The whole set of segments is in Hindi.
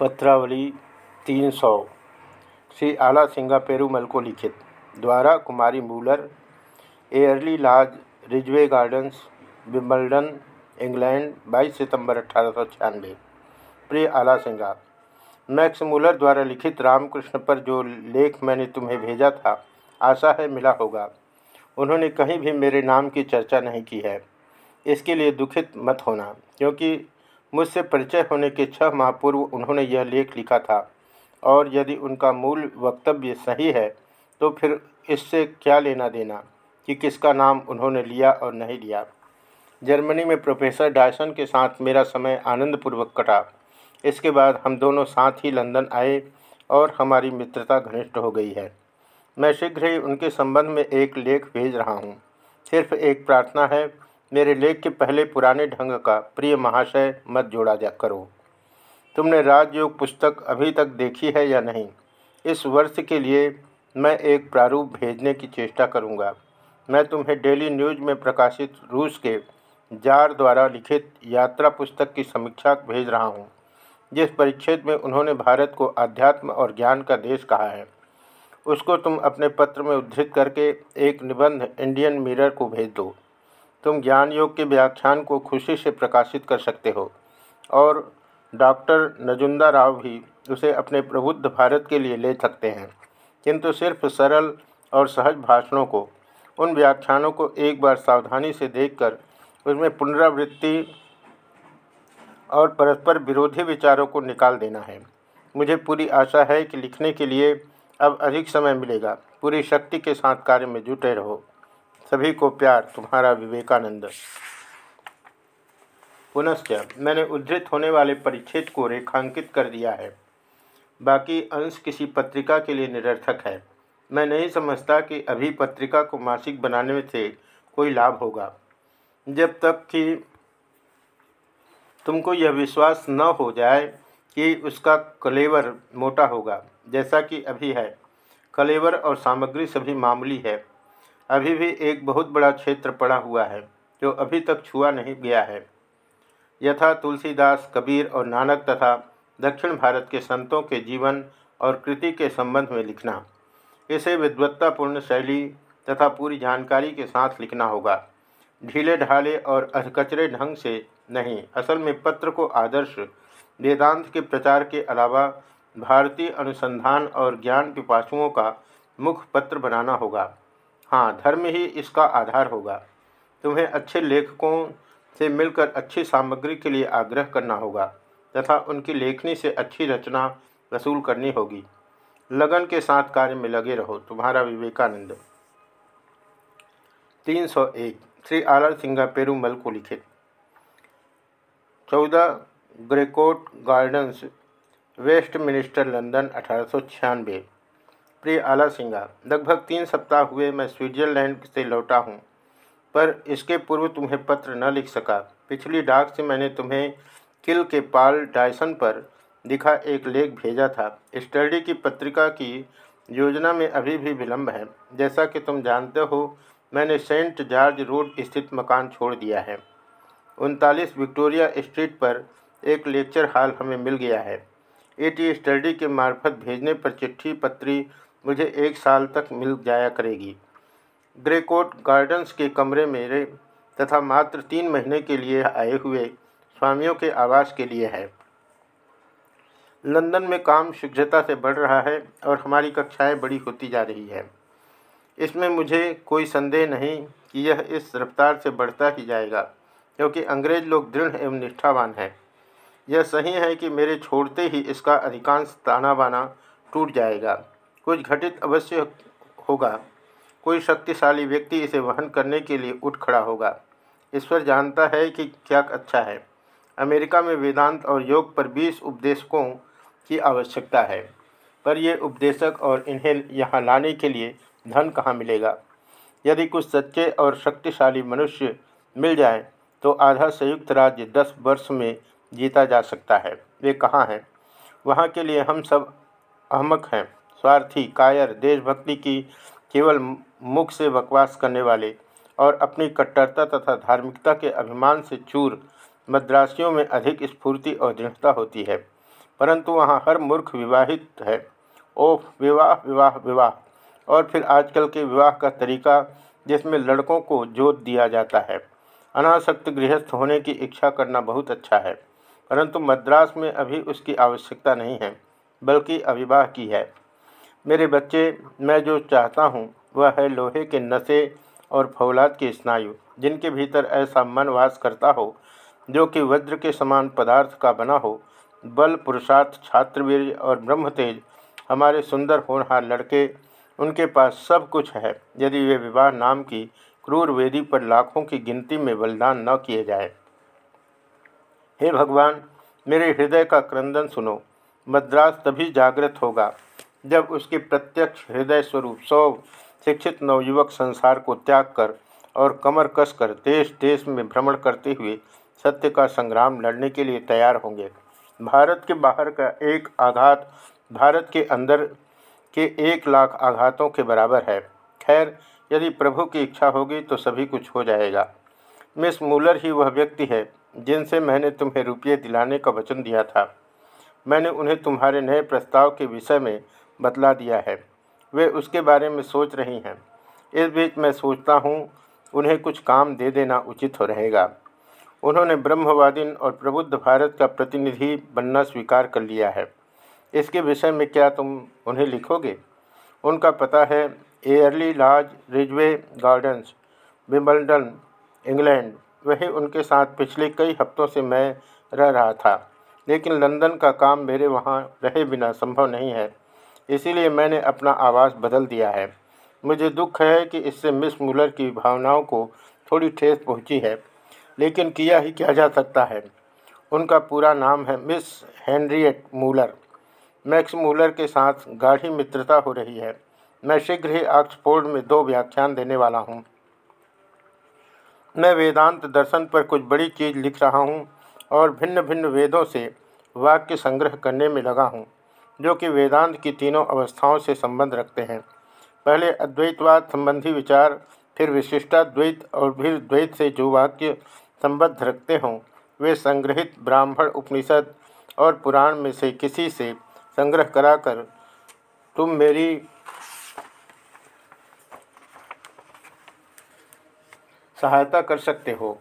पत्रावली तीन सौ श्री आला सिंगा पेरूमल को लिखित, द्वारा कुमारी Muller, Airlie Lodge, Ridgeway Gardens, Wimbledon, England 22 सितंबर अठारह प्रिय आला सिंगा, मैक्स मूलर द्वारा लिखित रामकृष्ण पर जो लेख मैंने तुम्हें भेजा था, आशा है मिला होगा। उन्होंने कहीं भी मेरे नाम की चर्चा नहीं की है। इसके लिए दुखित मत होना, क्योंकि मुझसे परिचय होने के छह माह पूर्व उन्होंने यह लेख लिखा था। और यदि उनका मूल वक्तव्य सही है तो फिर इससे क्या लेना देना कि किसका नाम उन्होंने लिया और नहीं लिया। जर्मनी में प्रोफेसर डायसन के साथ मेरा समय आनंदपूर्वक कटा। इसके बाद हम दोनों साथ ही लंदन आए और हमारी मित्रता घनिष्ठ हो गई है। मैं शीघ्र ही उनके संबंध में एक लेख भेज रहा हूँ। सिर्फ़ एक प्रार्थना है मेरे लेख के पहले पुराने ढंग का प्रिय महाशय मत जोड़ा जा करो। तुमने राजयोग पुस्तक अभी तक देखी है या नहीं? इस वर्ष के लिए मैं एक प्रारूप भेजने की चेष्टा करूँगा। मैं तुम्हें डेली न्यूज़ में प्रकाशित रूस के जार द्वारा लिखित यात्रा पुस्तक की समीक्षा भेज रहा हूँ, जिस परिच्छेद में उन्होंने भारत को आध्यात्म और ज्ञान का देश कहा है। उसको तुम अपने पत्र में उद्धृत करके एक निबंध इंडियन मिरर को भेज दो। तुम ज्ञान योग के व्याख्यान को खुशी से प्रकाशित कर सकते हो। और डॉक्टर नजुंदा राव भी उसे अपने प्रबुद्ध भारत के लिए ले सकते हैं। किंतु सिर्फ़ सरल और सहज भाषणों को, उन व्याख्यानों को एक बार सावधानी से देखकर, उसमें पुनरावृत्ति और परस्पर विरोधी विचारों को निकाल देना है। मुझे पूरी आशा है कि लिखने के लिए अब अधिक समय मिलेगा। पूरी शक्ति के साथ कार्य में जुटे रहो। सभी को प्यार, तुम्हारा विवेकानंद। पुनश्च, मैंने उद्धृत होने वाले परिच्छेद को रेखांकित कर दिया है। बाकी अंश किसी पत्रिका के लिए निरर्थक है। मैं नहीं समझता कि अभी पत्रिका को मासिक बनाने में से कोई लाभ होगा। जब तक कि तुमको यह विश्वास न हो जाए कि उसका कलेवर मोटा होगा, जैसा कि अभी है। कलेवर और सामग्री सभी मामूली है। अभी भी एक बहुत बड़ा क्षेत्र पड़ा हुआ है, जो अभी तक छुआ नहीं गया है। यथा तुलसीदास कबीर और नानक तथा दक्षिण भारत के संतों के जीवन और कृति के संबंध में लिखना। इसे विद्वत्तापूर्ण शैली तथा पूरी जानकारी के साथ लिखना होगा। ढीले ढाले और अधकचरे ढंग से नहीं, असल में पत्र को आदर्श, वेदांत के प्रचार के अलावा भारतीय अनुसंधान और ज्ञान पिपाशुओं का मुख पत्र बनाना होगा। हाँ धर्म ही इसका आधार होगा। तुम्हें अच्छे लेखकों से मिलकर अच्छी सामग्री के लिए आग्रह करना होगा तथा उनकी लेखनी से अच्छी रचना वसूल करनी होगी। लगन के साथ कार्य में लगे रहो। तुम्हारा विवेकानंद। 301 श्री आर सिंगा पेरूमल को लिखित। चौदह Greycoat Gardens Westminster London, अठारह सौ छियानवे। प्रिय आला सिंगा लगभग तीन सप्ताह हुए मैं स्विट्ज़रलैंड से लौटा हूँ, पर इसके पूर्व तुम्हें पत्र न लिख सका। पिछली डाक से मैंने तुम्हें किल के पाल डायसन पर लिखा एक लेख भेजा था। स्टडी की पत्रिका की योजना में अभी भी विलम्ब है। जैसा कि तुम जानते हो, मैंने सेंट जॉर्ज रोड स्थित मकान छोड़ दिया है। उनतालीस विक्टोरिया स्ट्रीट पर एक लेक्चर हॉल हमें मिल गया है। एटी स्टडी के मार्फत भेजने पर चिट्ठी, पत्री मुझे एक साल तक मिल जाया करेगी। ग्रेकोट गार्डन्स के कमरे मेरे तथा मात्र तीन महीने के लिए आए हुए स्वामियों के आवास के लिए है। लंदन में काम शीघ्रता से बढ़ रहा है और हमारी कक्षाएँ बड़ी होती जा रही है। इसमें मुझे कोई संदेह नहीं कि यह इस रफ्तार से बढ़ता ही जाएगा, क्योंकि अंग्रेज़ लोग दृढ़ एवं निष्ठावान हैं। यह सही है कि मेरे छोड़ते ही इसका अधिकांश ताना बाना टूट जाएगा। कुछ घटित अवश्य होगा। कोई शक्तिशाली व्यक्ति इसे वहन करने के लिए उठ खड़ा होगा। ईश्वर जानता है कि क्या अच्छा है। अमेरिका में वेदांत और योग पर बीस उपदेशकों की आवश्यकता है। पर ये उपदेशक और इन्हें यहाँ लाने के लिए धन कहाँ मिलेगा? यदि कुछ सच्चे और शक्तिशाली मनुष्य मिल जाए तो आधा संयुक्त राज्य दस वर्ष में जीता जा सकता है। वे कहाँ हैं? वहाँ के लिए हम सब अहमक हैं। स्वार्थी, कायर, देशभक्ति की केवल मुख से बकवास करने वाले और अपनी कट्टरता तथा धार्मिकता के अभिमान से चूर मद्रासियों में अधिक स्फूर्ति और दृढ़ता होती है, परंतु वहाँ हर मूर्ख विवाहित है। ओह, विवाह विवाह विवाह। और फिर आजकल के विवाह का तरीका जिसमें लड़कों को जोत दिया जाता है। अनासक्त गृहस्थ होने की इच्छा करना बहुत अच्छा है, परंतु मद्रास में अभी उसकी आवश्यकता नहीं है, बल्कि अविवाह की है। मेरे बच्चे, मैं जो चाहता हूँ, वह है लोहे के नशे और फौलाद के स्नायु, जिनके भीतर ऐसा मन वास करता हो, जो कि वज्र के समान पदार्थ का बना हो। बल, पुरुषार्थ, छात्रवीर और ब्रह्म तेज हमारे सुंदर होनहार लड़के, उनके पास सब कुछ है, यदि वे विवाह नाम की क्रूर वेदी पर लाखों की गिनती में बलिदान न किए जाए। हे भगवान, मेरे हृदय का क्रंदन सुनो, मद्रास तभी जागृत होगा जब उसके प्रत्यक्ष हृदय स्वरूप सौ शिक्षित नवयुवक संसार को त्याग कर और कमर कसकर देश देश में भ्रमण करते हुए सत्य का संग्राम लड़ने के लिए तैयार होंगे। भारत के बाहर का एक आघात भारत के अंदर के एक लाख आघातों के बराबर है। खैर, यदि प्रभु की इच्छा होगी तो सभी कुछ हो जाएगा। मिस मूलर ही वह व्यक्ति है जिनसे मैंने तुम्हें रुपये दिलाने का वचन दिया था। मैंने उन्हें तुम्हारे नए प्रस्ताव के विषय में बतला दिया है। वे उसके बारे में सोच रही हैं। इस बीच मैं सोचता हूँ, उन्हें कुछ काम दे देना उचित हो रहेगा। उन्होंने ब्रह्मवादिन और प्रबुद्ध भारत का प्रतिनिधि बनना स्वीकार कर लिया है। इसके विषय में क्या तुम उन्हें लिखोगे? उनका पता है, एयरली लॉज रिजवे गार्डन्स, विम्बलडन, इंग्लैंड, वही उनके साथ पिछले कई हफ्तों से मैं रह रहा था। लेकिन लंदन का काम मेरे वहाँ रहे बिना संभव नहीं है। इसीलिए मैंने अपना आवास बदल दिया है। मुझे दुख है कि इससे मिस मूलर की भावनाओं को थोड़ी ठेस पहुँची है, लेकिन किया ही क्या जा सकता है। उनका पूरा नाम है Miss Henriette Muller. Max Muller के साथ गाढ़ी मित्रता हो रही है। मैं शीघ्र ही ऑक्सफोर्ड में दो व्याख्यान देने वाला हूँ। मैं वेदांत दर्शन पर कुछ बड़ी चीज़ लिख रहा हूँ और भिन्न भिन्न वेदों से वाक्य संग्रह करने में लगा हूँ। जो कि वेदांत की तीनों अवस्थाओं से संबंध रखते हैं। पहले अद्वैतवाद संबंधी विचार, फिर विशिष्टाद्वैत और फिर द्वैत से जो वाक्य संबद्ध रखते हों, वे संग्रहित ब्राह्मण उपनिषद और पुराण में से किसी से संग्रह कराकर तुम मेरी सहायता कर सकते हो।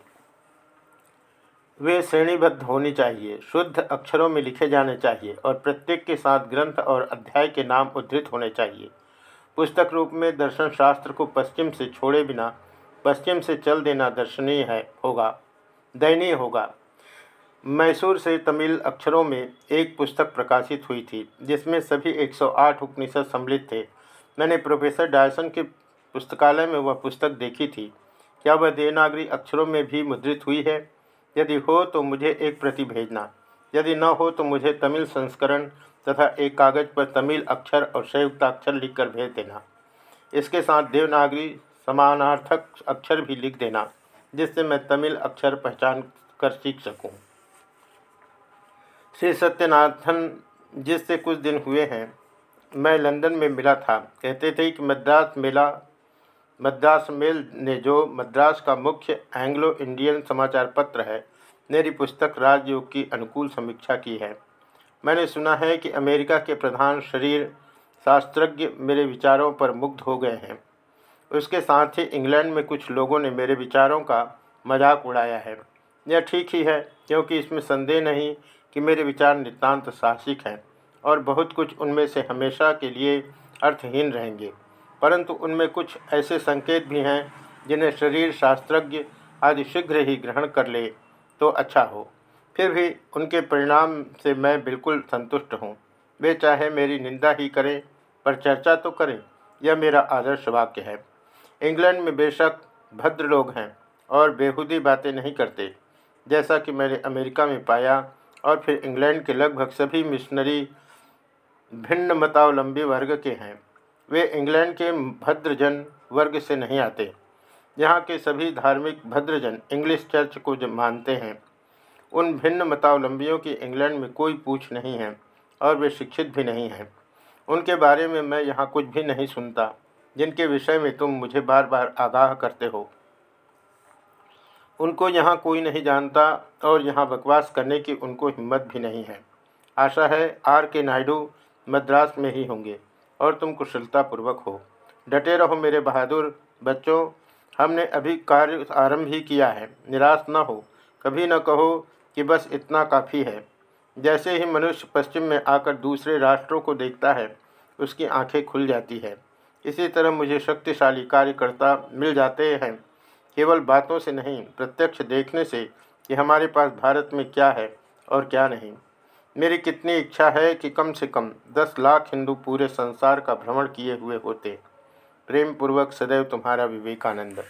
वे श्रेणीबद्ध होनी चाहिए, शुद्ध अक्षरों में लिखे जाने चाहिए और प्रत्येक के साथ ग्रंथ और अध्याय के नाम उद्धृत होने चाहिए। पुस्तक रूप में दर्शन शास्त्र को पश्चिम से छोड़े बिना, पश्चिम से चल देना दर्शनीय है, होगा, दयनीय होगा। मैसूर से तमिल अक्षरों में एक पुस्तक प्रकाशित हुई थी, जिसमें सभी 108 उपनिषद सम्मिलित थे। मैंने प्रोफेसर डायसन के पुस्तकालय में वह पुस्तक देखी थी। क्या वह देवनागरी अक्षरों में भी मुद्रित हुई है? यदि हो तो मुझे एक प्रति भेजना। यदि न हो तो मुझे तमिल संस्करण तथा एक कागज़ पर तमिल अक्षर और संयुक्ताक्षर लिखकर भेज देना। इसके साथ देवनागरी समानार्थक अक्षर भी लिख देना, जिससे मैं तमिल अक्षर पहचान कर सीख सकूँ। श्री सत्यनाथन जिससे कुछ दिन हुए हैं, मैं लंदन में मिला था। कहते थे कि मद्रास मेला मद्रास मेल ने जो मद्रास का मुख्य एंग्लो इंडियन समाचार पत्र है, मेरी पुस्तक राजयोग की अनुकूल समीक्षा की है। मैंने सुना है कि अमेरिका के प्रधान शरीर शास्त्रज्ञ मेरे विचारों पर मुग्ध हो गए हैं। उसके साथ ही इंग्लैंड में कुछ लोगों ने मेरे विचारों का मज़ाक उड़ाया है। यह ठीक ही है, क्योंकि इसमें संदेह नहीं कि मेरे विचार नितान्त साहसिक हैं और बहुत कुछ उनमें से हमेशा के लिए अर्थहीन रहेंगे। परंतु उनमें कुछ ऐसे संकेत भी हैं, जिन्हें शरीर शास्त्रज्ञ आदि शीघ्र ही ग्रहण कर ले तो अच्छा हो। फिर भी उनके परिणाम से मैं बिल्कुल संतुष्ट हूँ। वे चाहे मेरी निंदा ही करें, पर चर्चा तो करें, यह मेरा आदर्श वाक्य है। इंग्लैंड में बेशक भद्र लोग हैं और बेहूदी बातें नहीं करते, जैसा कि मैंने अमेरिका में पाया और फिर इंग्लैंड के लगभग सभी मिशनरी भिन्न मतावलंबी वर्ग के हैं। वे इंग्लैंड के भद्रजन वर्ग से नहीं आते। यहाँ के सभी धार्मिक भद्रजन इंग्लिश चर्च को मानते हैं। उन भिन्न मतावलंबियों की इंग्लैंड में कोई पूछ नहीं है और वे शिक्षित भी नहीं हैं। उनके बारे में मैं यहाँ कुछ भी नहीं सुनता। जिनके विषय में तुम मुझे बार बार आगाह करते हो। उनको यहाँ कोई नहीं जानता और यहाँ बकवास करने की उनको हिम्मत भी नहीं है। आशा है आर के नायडू मद्रास में ही होंगे। और तुम कुशलतापूर्वक हो। डटे रहो मेरे बहादुर बच्चों, हमने अभी कार्य आरंभ ही किया है। निराश न हो। कभी न कहो कि बस इतना काफ़ी है। जैसे ही मनुष्य पश्चिम में आकर दूसरे राष्ट्रों को देखता है, उसकी आँखें खुल जाती है। इसी तरह मुझे शक्तिशाली कार्यकर्ता मिल जाते हैं। केवल बातों से नहीं, प्रत्यक्ष देखने से कि हमारे पास भारत में क्या है और क्या नहीं। मेरी कितनी इच्छा है कि कम से कम दस लाख हिंदू पूरे संसार का भ्रमण किए हुए होते। प्रेम पूर्वक सदैव तुम्हारा विवेकानंद।